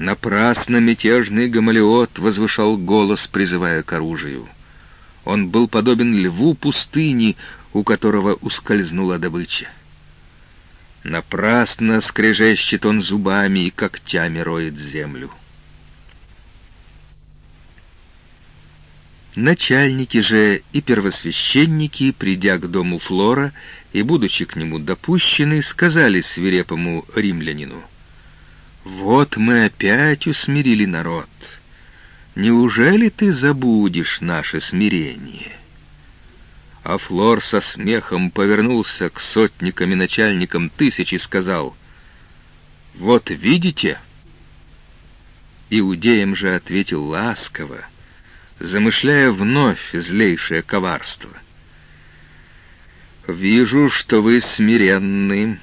Напрасно мятежный Гамалиот возвышал голос, призывая к оружию. Он был подобен льву пустыни, у которого ускользнула добыча. Напрасно скрежещет он зубами и когтями роет землю. Начальники же и первосвященники, придя к дому Флора и, будучи к нему допущены, сказали свирепому римлянину, «Вот мы опять усмирили народ. Неужели ты забудешь наше смирение?» А Флор со смехом повернулся к сотникам и начальникам тысяч и сказал, «Вот видите?» Иудеям же ответил ласково, замышляя вновь злейшее коварство. «Вижу, что вы смиренны,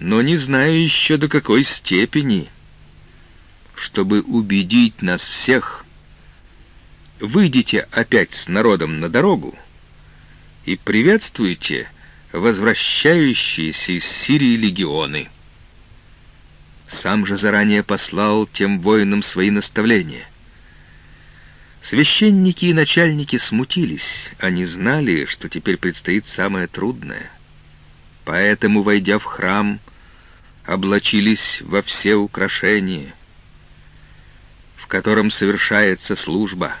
но не знаю еще до какой степени. Чтобы убедить нас всех, выйдите опять с народом на дорогу и приветствуйте возвращающиеся из Сирии легионы». Сам же заранее послал тем воинам свои наставления — Священники и начальники смутились, они знали, что теперь предстоит самое трудное. Поэтому, войдя в храм, облачились во все украшения, в котором совершается служба,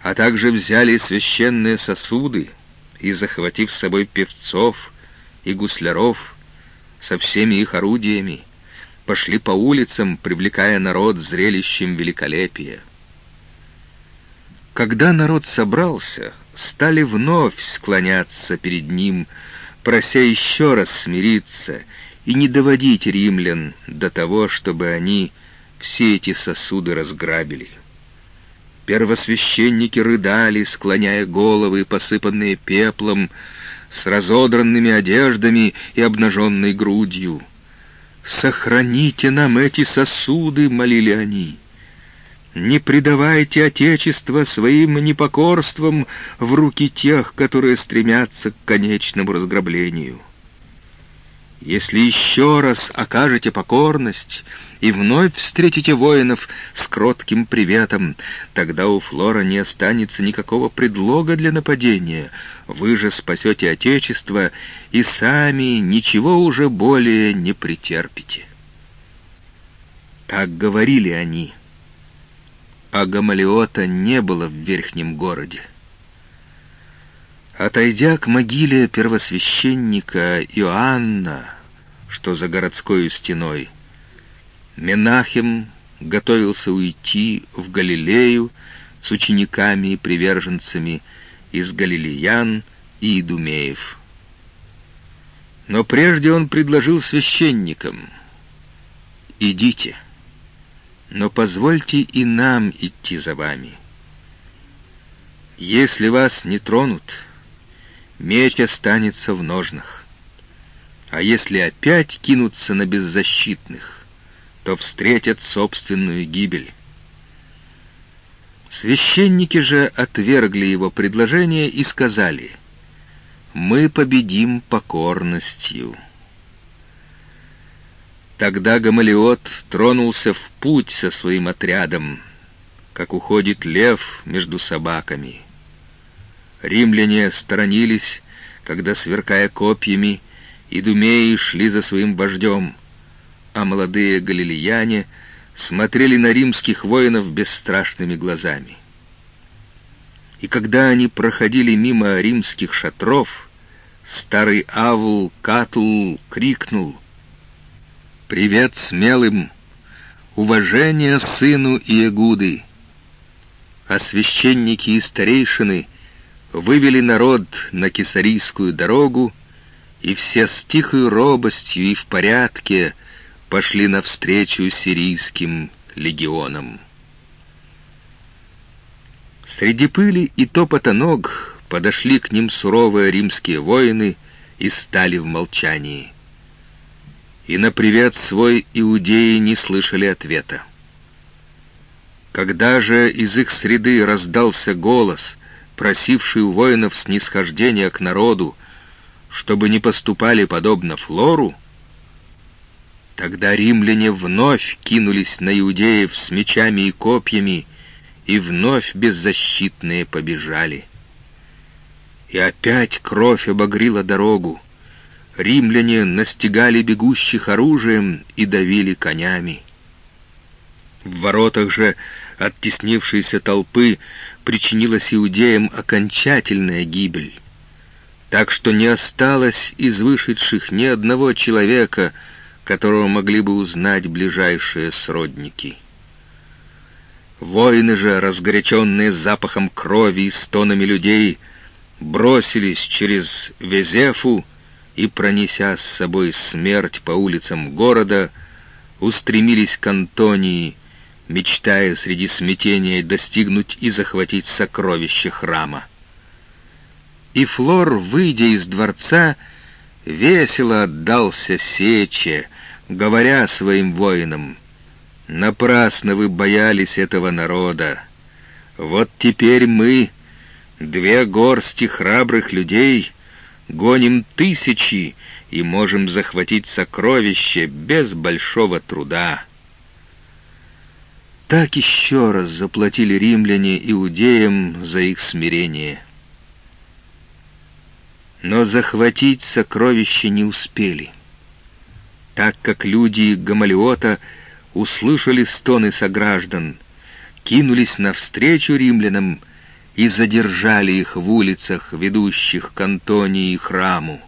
а также взяли священные сосуды и, захватив с собой певцов и гусляров со всеми их орудиями, пошли по улицам, привлекая народ зрелищем великолепия. Когда народ собрался, стали вновь склоняться перед ним, прося еще раз смириться и не доводить римлян до того, чтобы они все эти сосуды разграбили. Первосвященники рыдали, склоняя головы, посыпанные пеплом, с разодранными одеждами и обнаженной грудью. «Сохраните нам эти сосуды!» — молили они. Не предавайте Отечество своим непокорством в руки тех, которые стремятся к конечному разграблению. Если еще раз окажете покорность и вновь встретите воинов с кротким приветом, тогда у Флора не останется никакого предлога для нападения. Вы же спасете Отечество и сами ничего уже более не претерпите. Так говорили они а Гамалиота не было в верхнем городе. Отойдя к могиле первосвященника Иоанна, что за городской стеной, Менахем готовился уйти в Галилею с учениками и приверженцами из Галилеян и Идумеев. Но прежде он предложил священникам «Идите» но позвольте и нам идти за вами. Если вас не тронут, меч останется в ножнах, а если опять кинутся на беззащитных, то встретят собственную гибель. Священники же отвергли его предложение и сказали, «Мы победим покорностью». Тогда Гамалиот тронулся в путь со своим отрядом, как уходит лев между собаками. Римляне сторонились, когда, сверкая копьями, идумеи шли за своим вождем, а молодые галилеяне смотрели на римских воинов бесстрашными глазами. И когда они проходили мимо римских шатров, старый Авул Катул крикнул — Привет смелым, уважение сыну Иегуды. А священники и старейшины вывели народ на кесарийскую дорогу, и все с тихой робостью и в порядке пошли навстречу сирийским легионам. Среди пыли и топота ног подошли к ним суровые римские воины и стали в молчании и на привет свой иудеи не слышали ответа. Когда же из их среды раздался голос, просивший у воинов снисхождения к народу, чтобы не поступали подобно Флору, Тогда римляне вновь кинулись на иудеев с мечами и копьями, и вновь беззащитные побежали. И опять кровь обогрила дорогу. Римляне настигали бегущих оружием и давили конями. В воротах же оттеснившейся толпы причинилась иудеям окончательная гибель, так что не осталось из вышедших ни одного человека, которого могли бы узнать ближайшие сродники. Воины же, разгоряченные запахом крови и стонами людей, бросились через Везефу и, пронеся с собой смерть по улицам города, устремились к Антонии, мечтая среди смятения достигнуть и захватить сокровища храма. И Флор, выйдя из дворца, весело отдался сече, говоря своим воинам, «Напрасно вы боялись этого народа. Вот теперь мы, две горсти храбрых людей, гоним тысячи и можем захватить сокровища без большого труда». Так еще раз заплатили римляне иудеям за их смирение. Но захватить сокровища не успели, так как люди Гамалиота услышали стоны сограждан, кинулись навстречу римлянам и задержали их в улицах, ведущих к Антонии и храму.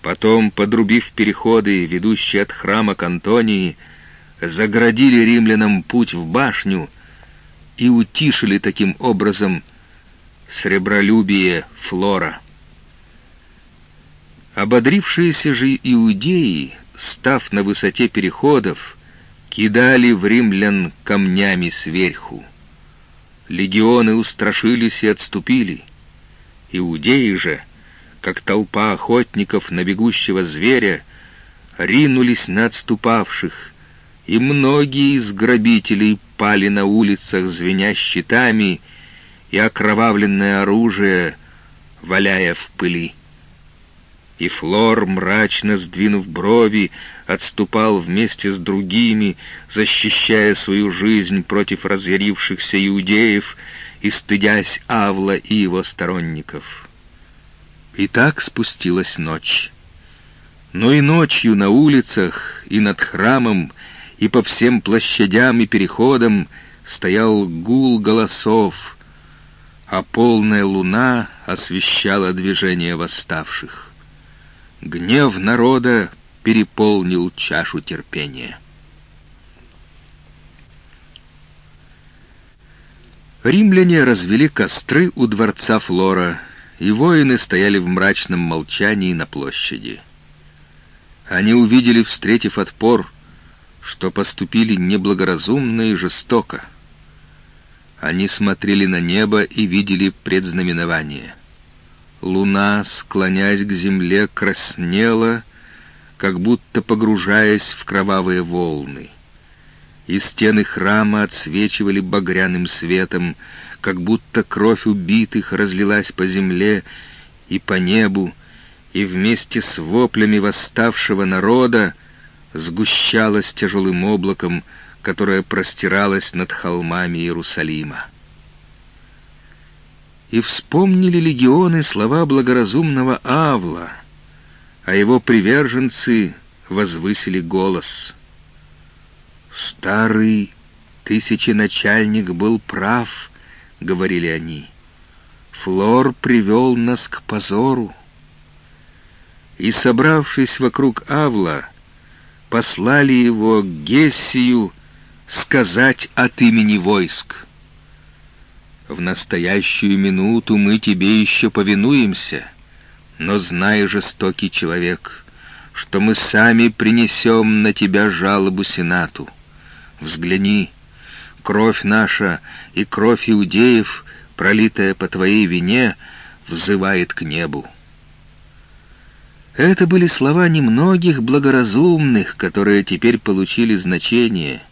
Потом, подрубив переходы, ведущие от храма к Антонии, заградили римлянам путь в башню и утишили таким образом сребролюбие Флора. Ободрившиеся же иудеи, став на высоте переходов, кидали в римлян камнями сверху. Легионы устрашились и отступили. Иудеи же, как толпа охотников на бегущего зверя, ринулись на отступавших — и многие из грабителей пали на улицах, звеня щитами, и окровавленное оружие, валяя в пыли. И Флор, мрачно сдвинув брови, отступал вместе с другими, защищая свою жизнь против разъярившихся иудеев и стыдясь Авла и его сторонников. И так спустилась ночь. Но и ночью на улицах и над храмом и по всем площадям и переходам стоял гул голосов, а полная луна освещала движение восставших. Гнев народа переполнил чашу терпения. Римляне развели костры у дворца Флора, и воины стояли в мрачном молчании на площади. Они увидели, встретив отпор, что поступили неблагоразумно и жестоко. Они смотрели на небо и видели предзнаменование. Луна, склоняясь к земле, краснела, как будто погружаясь в кровавые волны. И стены храма отсвечивали багряным светом, как будто кровь убитых разлилась по земле и по небу, и вместе с воплями восставшего народа сгущалась тяжелым облаком, которое простиралось над холмами Иерусалима. И вспомнили легионы слова благоразумного Авла, а его приверженцы возвысили голос. «Старый тысяченачальник был прав», — говорили они. «Флор привел нас к позору». И, собравшись вокруг Авла, послали его к Гессию сказать от имени войск. В настоящую минуту мы тебе еще повинуемся, но знай, жестокий человек, что мы сами принесем на тебя жалобу Сенату. Взгляни, кровь наша и кровь иудеев, пролитая по твоей вине, взывает к небу. Это были слова немногих благоразумных, которые теперь получили значение,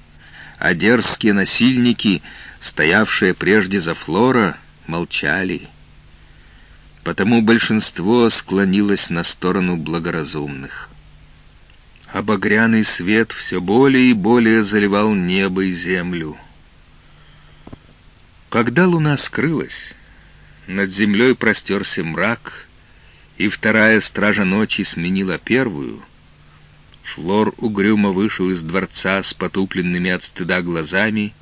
а дерзкие насильники, стоявшие прежде за Флора, молчали. Потому большинство склонилось на сторону благоразумных. а свет все более и более заливал небо и землю. Когда луна скрылась, над землей простерся мрак, и вторая стража ночи сменила первую, Флор угрюмо вышел из дворца с потупленными от стыда глазами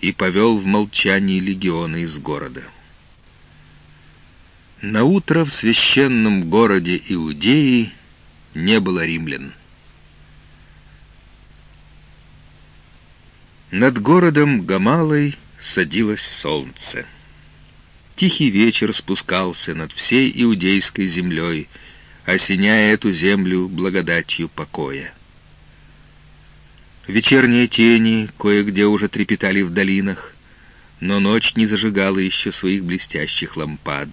и повел в молчании легиона из города. На утро в священном городе Иудеи не было римлян. Над городом Гамалой садилось солнце. Тихий вечер спускался над всей иудейской землей, осеняя эту землю благодатью покоя. Вечерние тени кое-где уже трепетали в долинах, но ночь не зажигала еще своих блестящих лампад.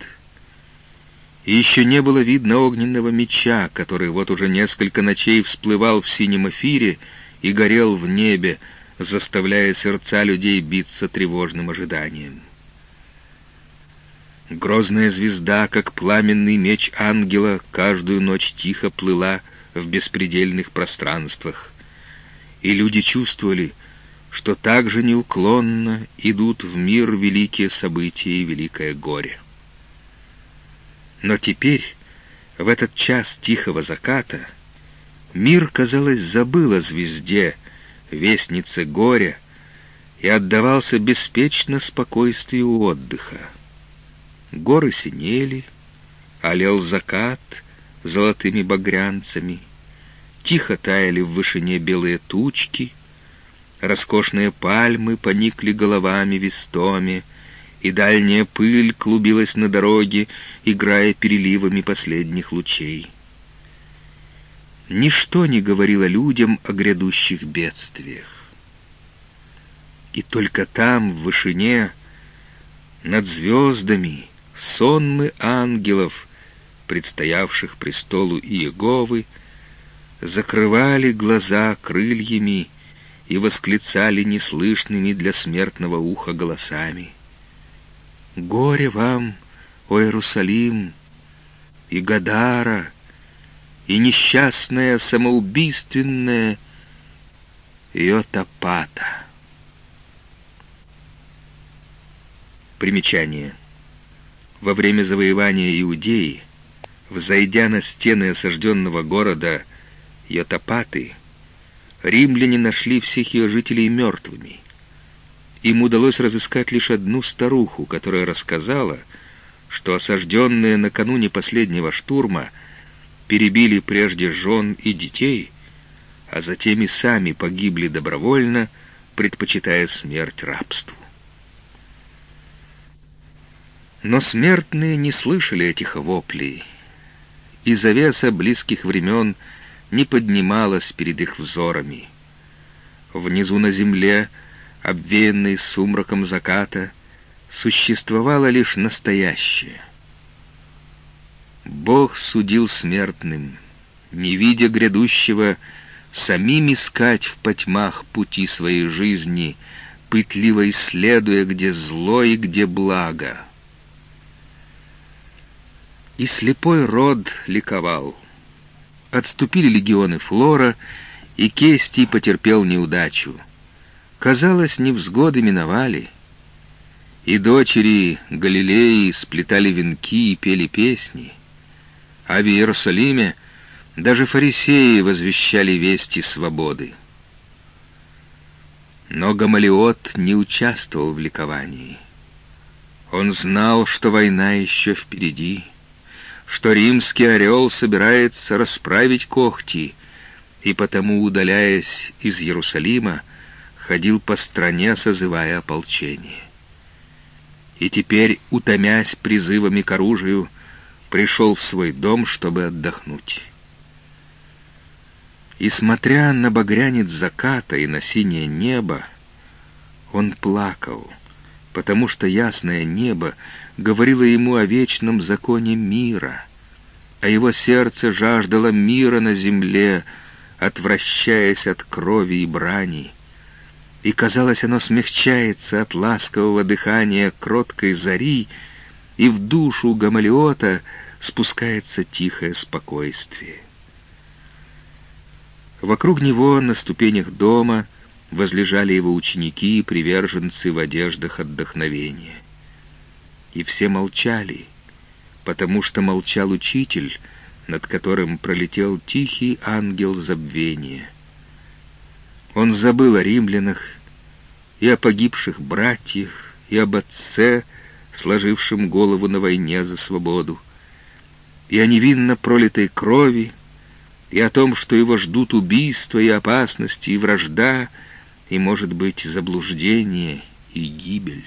И еще не было видно огненного меча, который вот уже несколько ночей всплывал в синем эфире и горел в небе, заставляя сердца людей биться тревожным ожиданием. Грозная звезда, как пламенный меч ангела, каждую ночь тихо плыла в беспредельных пространствах, и люди чувствовали, что так же неуклонно идут в мир великие события и великое горе. Но теперь, в этот час тихого заката, мир, казалось, забыл о звезде, вестнице горя, и отдавался беспечно спокойствию отдыха. Горы синели, олел закат золотыми багрянцами, тихо таяли в вышине белые тучки, роскошные пальмы поникли головами вестоми, и дальняя пыль клубилась на дороге, играя переливами последних лучей. Ничто не говорило людям о грядущих бедствиях. И только там, в вышине, над звездами, сонмы ангелов, предстоявших престолу Иеговы, закрывали глаза крыльями и восклицали неслышными для смертного уха голосами. «Горе вам, о Иерусалим, и Гадара, и несчастная самоубийственная Йотапата. Примечание. Во время завоевания Иудеи, взойдя на стены осажденного города Йотапаты, римляне нашли всех ее жителей мертвыми. Им удалось разыскать лишь одну старуху, которая рассказала, что осажденные накануне последнего штурма — перебили прежде жен и детей, а затем и сами погибли добровольно, предпочитая смерть рабству. Но смертные не слышали этих воплей, и завеса близких времен не поднималась перед их взорами. Внизу на земле, обвеянной сумраком заката, существовало лишь настоящее. Бог судил смертным, не видя грядущего, самим искать в потьмах пути своей жизни, пытливо исследуя, где зло и где благо. И слепой род ликовал. Отступили легионы Флора, и Кестий потерпел неудачу. Казалось, невзгоды миновали. И дочери Галилеи сплетали венки и пели песни — а в Иерусалиме даже фарисеи возвещали вести свободы. Но Гамалиот не участвовал в ликовании. Он знал, что война еще впереди, что римский орел собирается расправить когти, и потому, удаляясь из Иерусалима, ходил по стране, созывая ополчение. И теперь, утомясь призывами к оружию, пришел в свой дом, чтобы отдохнуть. И, смотря на багрянец заката и на синее небо, он плакал, потому что ясное небо говорило ему о вечном законе мира, а его сердце жаждало мира на земле, отвращаясь от крови и брани, и, казалось, оно смягчается от ласкового дыхания кроткой зари, и в душу Гамалиота спускается тихое спокойствие. Вокруг него на ступенях дома возлежали его ученики и приверженцы в одеждах отдохновения. И все молчали, потому что молчал учитель, над которым пролетел тихий ангел забвения. Он забыл о римлянах и о погибших братьях, и об отце, сложившем голову на войне за свободу, и о невинно пролитой крови, и о том, что его ждут убийства и опасности, и вражда, и, может быть, заблуждение и гибель.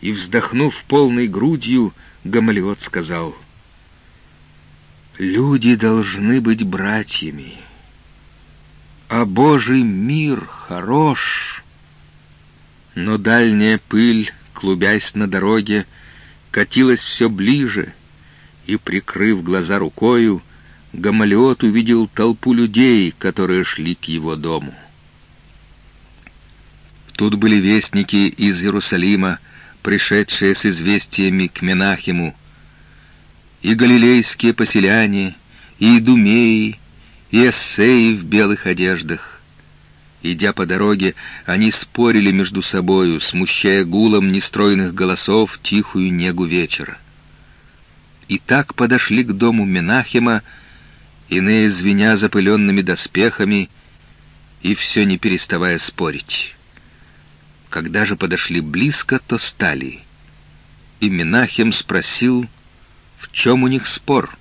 И, вздохнув полной грудью, Гамалиот сказал, «Люди должны быть братьями, а Божий мир хорош». Но дальняя пыль, клубясь на дороге, катилась все ближе, и, прикрыв глаза рукою, Гамалиот увидел толпу людей, которые шли к его дому. Тут были вестники из Иерусалима, пришедшие с известиями к Менахиму, и галилейские поселяне, и идумеи, и эссеи в белых одеждах. Идя по дороге, они спорили между собою, смущая гулом нестройных голосов тихую негу вечера. И так подошли к дому Менахима, иные звеня запыленными доспехами, и все не переставая спорить. Когда же подошли близко, то стали. И Менахем спросил, в чем у них спор.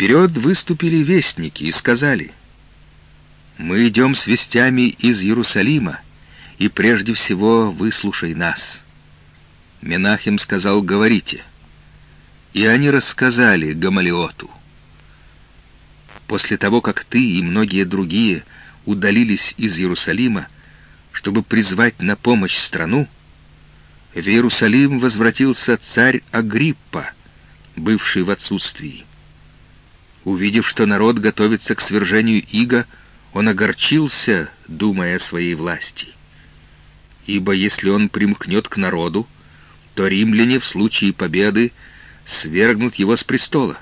Вперед выступили вестники и сказали, «Мы идем с вестями из Иерусалима, и прежде всего выслушай нас». Менахем сказал, «Говорите». И они рассказали Гамалиоту. После того, как ты и многие другие удалились из Иерусалима, чтобы призвать на помощь страну, в Иерусалим возвратился царь Агриппа, бывший в отсутствии. Увидев, что народ готовится к свержению Иго, он огорчился, думая о своей власти. Ибо если он примкнет к народу, то римляне в случае победы свергнут его с престола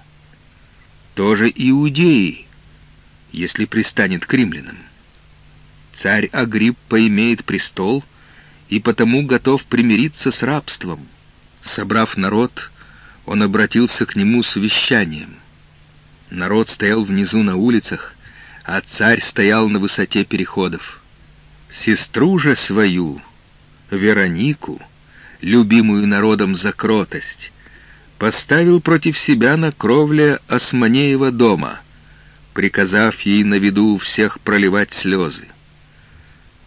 тоже иудеи, если пристанет к римлянам. Царь Агриппа имеет престол и потому готов примириться с рабством. Собрав народ, он обратился к нему с увещанием. Народ стоял внизу на улицах, а царь стоял на высоте переходов. Сестру же свою, Веронику, любимую народом за кротость, поставил против себя на кровле Османеева дома, приказав ей на виду всех проливать слезы.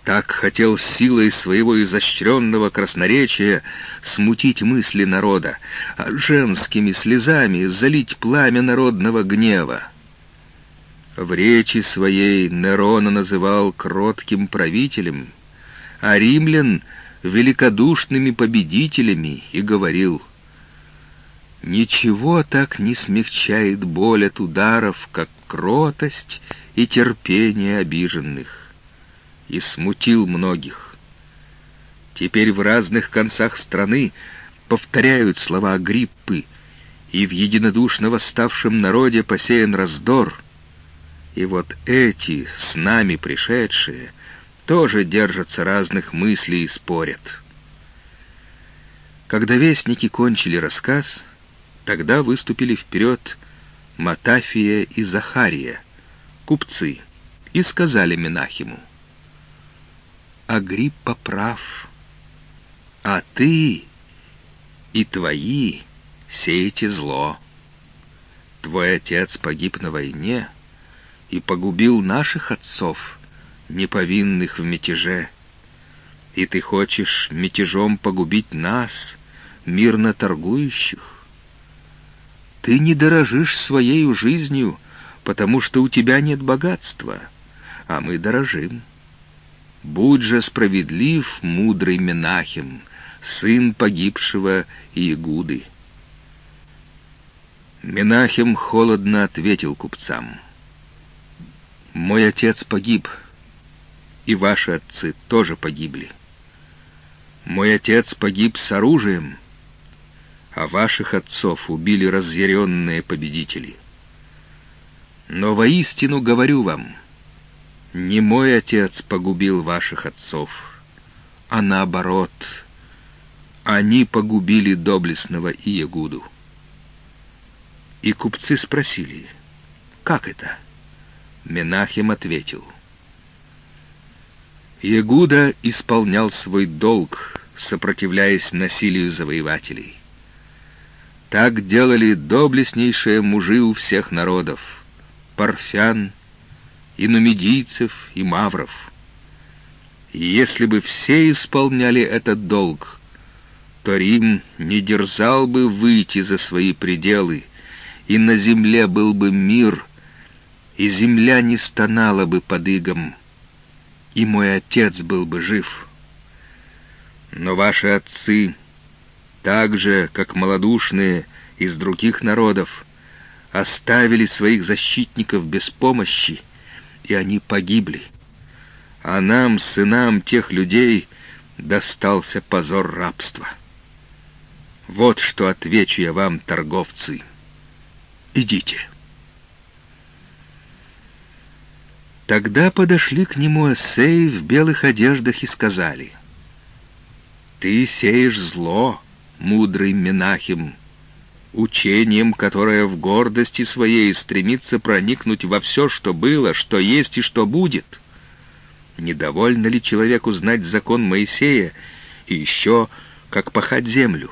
Так хотел силой своего изощренного красноречия смутить мысли народа, а женскими слезами залить пламя народного гнева. В речи своей Нерона называл кротким правителем, а римлян — великодушными победителями и говорил — Ничего так не смягчает боль от ударов, как кротость и терпение обиженных. И смутил многих. Теперь в разных концах страны повторяют слова Гриппы, и в единодушно восставшем народе посеян раздор. И вот эти, с нами пришедшие, тоже держатся разных мыслей и спорят. Когда вестники кончили рассказ, Тогда выступили вперед Матафия и Захария, купцы, и сказали Менахиму, «Агриппа прав, а ты и твои сеете зло. Твой отец погиб на войне и погубил наших отцов, неповинных в мятеже, и ты хочешь мятежом погубить нас, мирно торгующих?» Ты не дорожишь своей жизнью, потому что у тебя нет богатства, а мы дорожим. Будь же справедлив, мудрый Менахем, сын погибшего Иегуды. Менахем холодно ответил купцам. «Мой отец погиб, и ваши отцы тоже погибли. Мой отец погиб с оружием, а ваших отцов убили разъяренные победители. Но воистину говорю вам, не мой отец погубил ваших отцов, а наоборот, они погубили доблестного Иегуду. И купцы спросили, как это? Менахем ответил. Иегуда исполнял свой долг, сопротивляясь насилию завоевателей. Так делали доблестнейшие мужи у всех народов — парфян, и нумидийцев, и мавров. И если бы все исполняли этот долг, то Рим не дерзал бы выйти за свои пределы, и на земле был бы мир, и земля не стонала бы под игом, и мой отец был бы жив. Но ваши отцы, так же, как малодушные из других народов, оставили своих защитников без помощи, и они погибли. А нам, сынам тех людей, достался позор рабства. Вот что отвечу я вам, торговцы. Идите. Тогда подошли к нему эссеи в белых одеждах и сказали, «Ты сеешь зло, мудрый Менахим, учением, которое в гордости своей стремится проникнуть во все, что было, что есть и что будет. Недовольно ли человек узнать закон Моисея и еще как пахать землю?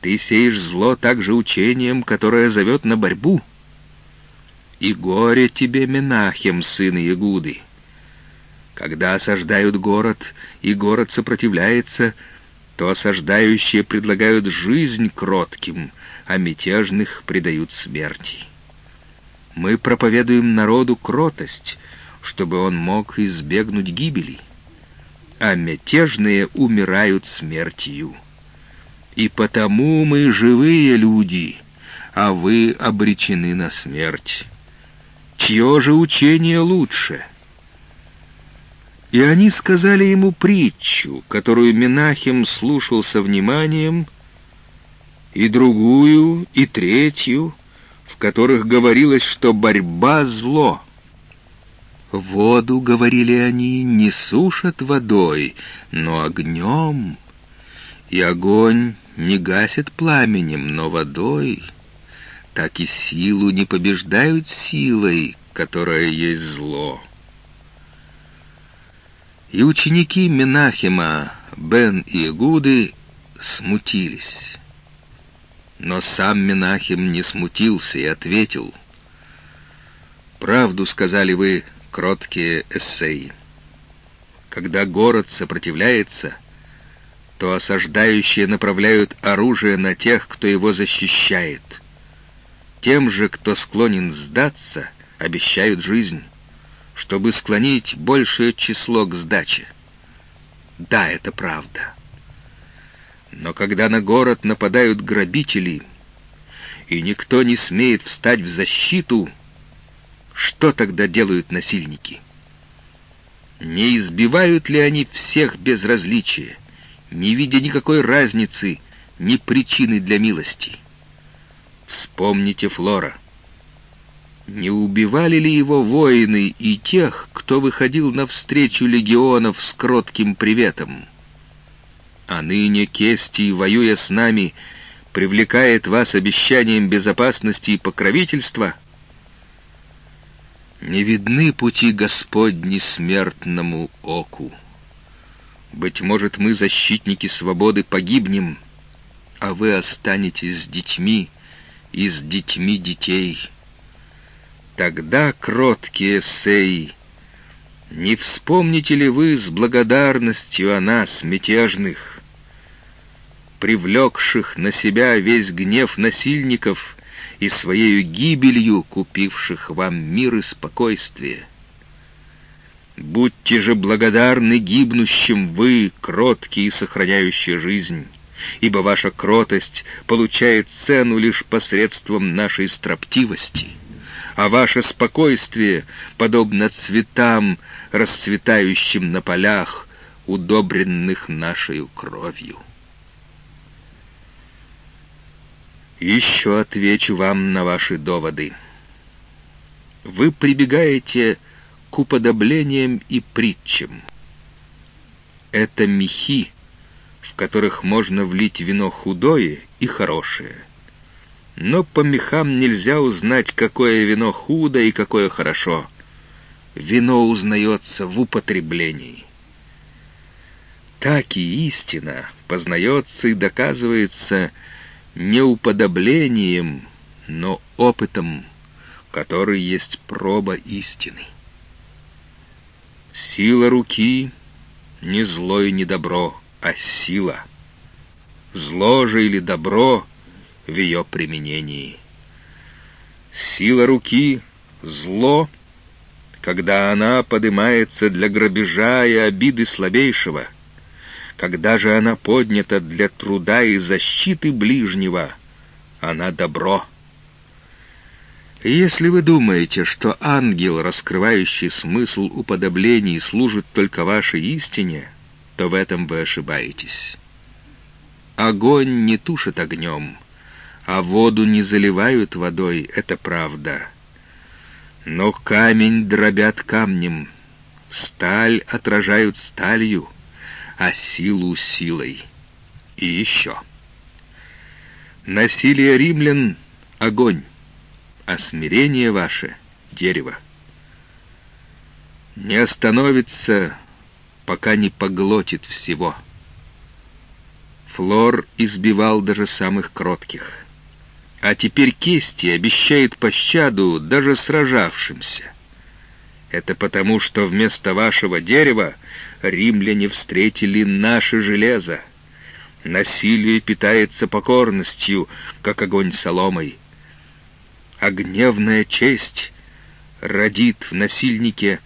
Ты сеешь зло также учением, которое зовет на борьбу. И горе тебе, Менахем, сын Ягуды. Когда осаждают город, и город сопротивляется, то осаждающие предлагают жизнь кротким — а мятежных предают смерти. Мы проповедуем народу кротость, чтобы он мог избегнуть гибели, а мятежные умирают смертью. И потому мы живые люди, а вы обречены на смерть. Чье же учение лучше?» И они сказали ему притчу, которую Менахим слушал со вниманием и другую, и третью, в которых говорилось, что борьба — зло. Воду, говорили они, не сушат водой, но огнем, и огонь не гасит пламенем, но водой, так и силу не побеждают силой, которая есть зло. И ученики Менахима, Бен и Игуды смутились. Но сам Менахим не смутился и ответил. «Правду сказали вы, кроткие эссеи. Когда город сопротивляется, то осаждающие направляют оружие на тех, кто его защищает. Тем же, кто склонен сдаться, обещают жизнь, чтобы склонить большее число к сдаче. Да, это правда. Но когда на город нападают грабители, и никто не смеет встать в защиту, что тогда делают насильники? Не избивают ли они всех без различия, не видя никакой разницы, ни причины для милости? Вспомните Флора. Не убивали ли его воины и тех, кто выходил навстречу легионов с кротким приветом? А ныне Кестий, воюя с нами, привлекает вас обещанием безопасности и покровительства? Не видны пути Господни смертному оку. Быть может, мы, защитники свободы, погибнем, а вы останетесь с детьми и с детьми детей. Тогда, кроткие сей, не вспомните ли вы с благодарностью о нас, мятежных, привлекших на себя весь гнев насильников и своею гибелью купивших вам мир и спокойствие. Будьте же благодарны гибнущим вы, кроткие и сохраняющие жизнь, ибо ваша кротость получает цену лишь посредством нашей строптивости, а ваше спокойствие подобно цветам, расцветающим на полях, удобренных нашей кровью. Еще отвечу вам на ваши доводы. вы прибегаете к уподоблениям и притчам. Это мехи, в которых можно влить вино худое и хорошее. Но по мехам нельзя узнать, какое вино худо и какое хорошо. Вино узнается в употреблении. Так и истина познается и доказывается не уподоблением, но опытом, который есть проба истины. Сила руки — не зло и не добро, а сила. Зло же или добро в ее применении. Сила руки — зло, когда она поднимается для грабежа и обиды слабейшего, когда же она поднята для труда и защиты ближнего, она добро — если вы думаете, что ангел, раскрывающий смысл уподоблений, служит только вашей истине, то в этом вы ошибаетесь. Огонь не тушит огнем, а воду не заливают водой, это правда. Но камень дробят камнем, сталь отражают сталью, а силу силой. И еще. Насилие римлян — огонь а смирение ваше — дерево. Не остановится, пока не поглотит всего. Флор избивал даже самых кротких. А теперь Кести обещает пощаду даже сражавшимся. Это потому, что вместо вашего дерева римляне встретили наше железо. Насилие питается покорностью, как огонь соломой а гневная честь родит в насильнике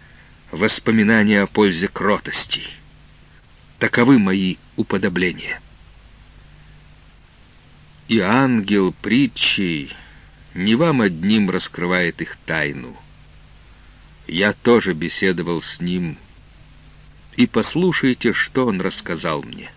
воспоминания о пользе кротости. Таковы мои уподобления. И ангел притчи не вам одним раскрывает их тайну. Я тоже беседовал с ним, и послушайте, что он рассказал мне.